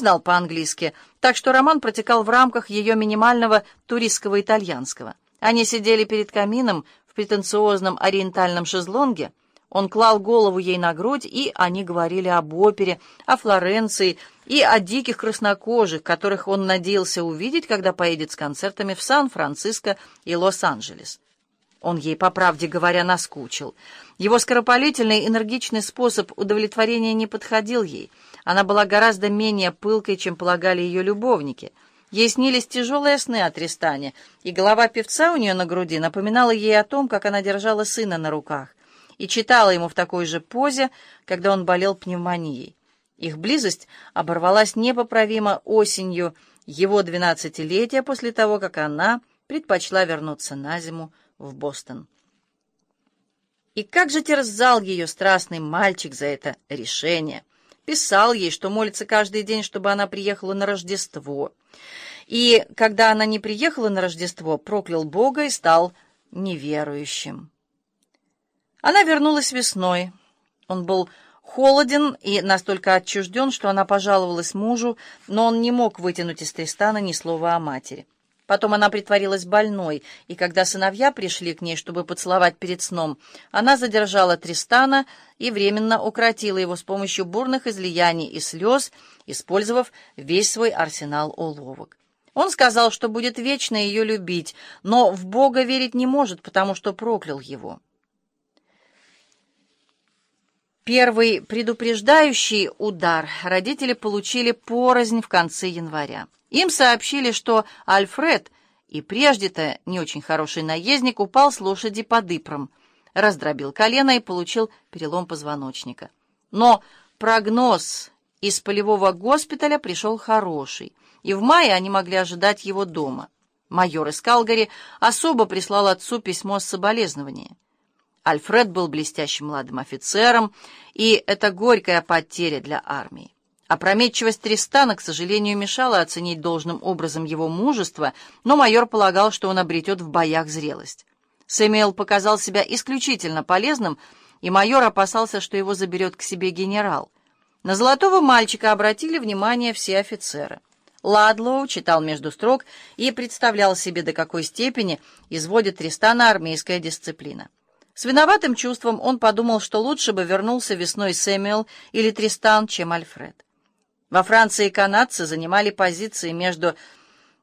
знал по-английски, так что роман протекал в рамках ее минимального туристского итальянского. Они сидели перед камином в претенциозном ориентальном шезлонге, он клал голову ей на грудь, и они говорили об опере, о Флоренции и о диких краснокожих, которых он надеялся увидеть, когда поедет с концертами в Сан-Франциско и Лос-Анджелес. Он ей, по правде говоря, наскучил. Его скоропалительный, энергичный способ удовлетворения не подходил ей. Она была гораздо менее пылкой, чем полагали ее любовники. Ей снились тяжелые сны о Тристане, и голова певца у нее на груди напоминала ей о том, как она держала сына на руках и читала ему в такой же позе, когда он болел пневмонией. Их близость оборвалась непоправимо осенью его двенадцатилетия после того, как она предпочла вернуться на зиму в Бостон. И как же терзал ее страстный мальчик за это решение. Писал ей, что молится каждый день, чтобы она приехала на Рождество. И когда она не приехала на Рождество, проклял Бога и стал неверующим. Она вернулась весной. Он был холоден и настолько отчужден, что она пожаловалась мужу, но он не мог вытянуть из Тристана ни слова о матери. Потом она притворилась больной, и когда сыновья пришли к ней, чтобы поцеловать перед сном, она задержала Тристана и временно укротила его с помощью бурных излияний и слез, использовав весь свой арсенал уловок. Он сказал, что будет вечно ее любить, но в Бога верить не может, потому что проклял его. Первый предупреждающий удар родители получили порознь в конце января. Им сообщили, что Альфред, и прежде-то не очень хороший наездник, упал с лошади под Ипром, раздробил колено и получил перелом позвоночника. Но прогноз из полевого госпиталя пришел хороший, и в мае они могли ожидать его дома. Майор из Калгари особо прислал отцу письмо с соболезнованием. Альфред был блестящим молодым офицером, и это горькая потеря для армии. Опрометчивость Тристана, к сожалению, мешала оценить должным образом его мужество, но майор полагал, что он обретет в боях зрелость. Сэмюэл показал себя исключительно полезным, и майор опасался, что его заберет к себе генерал. На золотого мальчика обратили внимание все офицеры. Ладлоу читал между строк и представлял себе, до какой степени изводит Тристана армейская дисциплина. С виноватым чувством он подумал, что лучше бы вернулся весной Сэмюэл или Тристан, чем Альфред. Во Франции канадцы занимали позиции между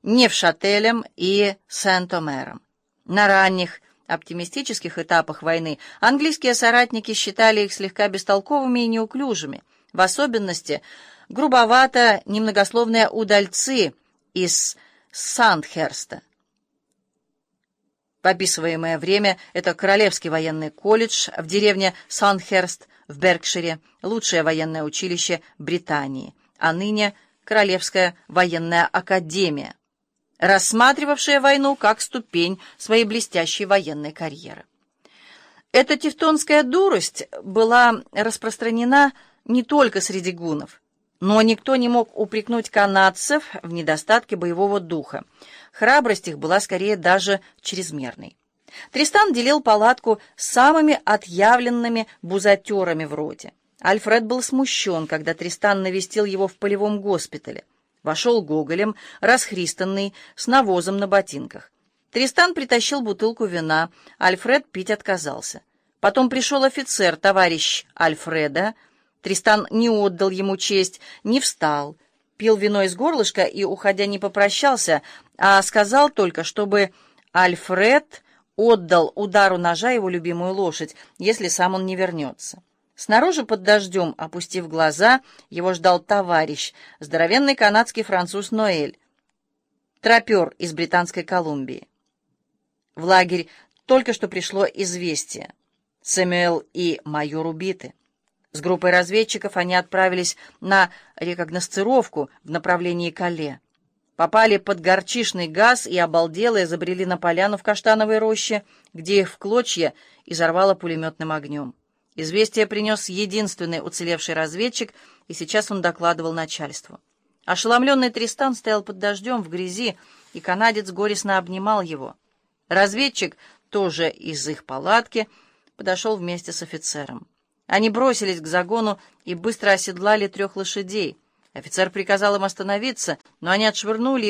Невшателем и Сент-Омером. На ранних оптимистических этапах войны английские соратники считали их слегка бестолковыми и неуклюжими, в особенности грубовато немногословные удальцы из Сандхерста. Описываемое время это Королевский военный колледж в деревне Санхерст в Беркшире, лучшее военное училище Британии, а ныне Королевская военная академия, рассматривавшая войну как ступень своей блестящей военной карьеры. Эта тевтонская дурость была распространена не только среди гунов, но никто не мог упрекнуть канадцев в недостатке боевого духа, Храбрость их была скорее даже чрезмерной. Тристан делил палатку с самыми отъявленными бузатерами в роте. Альфред был смущен, когда Тристан навестил его в полевом госпитале. Вошел гоголем, расхристанный, с навозом на ботинках. Тристан притащил бутылку вина, Альфред пить отказался. Потом пришел офицер, товарищ Альфреда. Тристан не отдал ему честь, не встал — пил вино из горлышка и, уходя, не попрощался, а сказал только, чтобы Альфред отдал удару ножа его любимую лошадь, если сам он не вернется. Снаружи под дождем, опустив глаза, его ждал товарищ, здоровенный канадский француз Ноэль, тропер из Британской Колумбии. В лагерь только что пришло известие. Сэмюэл и майор убиты. С группой разведчиков они отправились на рекогносцировку в направлении Кале. Попали под горчишный газ и обалделые забрели на поляну в каштановой роще, где их в клочья изорвало пулеметным огнем. Известие принес единственный уцелевший разведчик, и сейчас он докладывал начальству. Ошеломленный Тристан стоял под дождем в грязи, и канадец горестно обнимал его. Разведчик, тоже из их палатки, подошел вместе с офицером. Они бросились к загону и быстро оседлали трех лошадей. Офицер приказал им остановиться, но они отшвырнули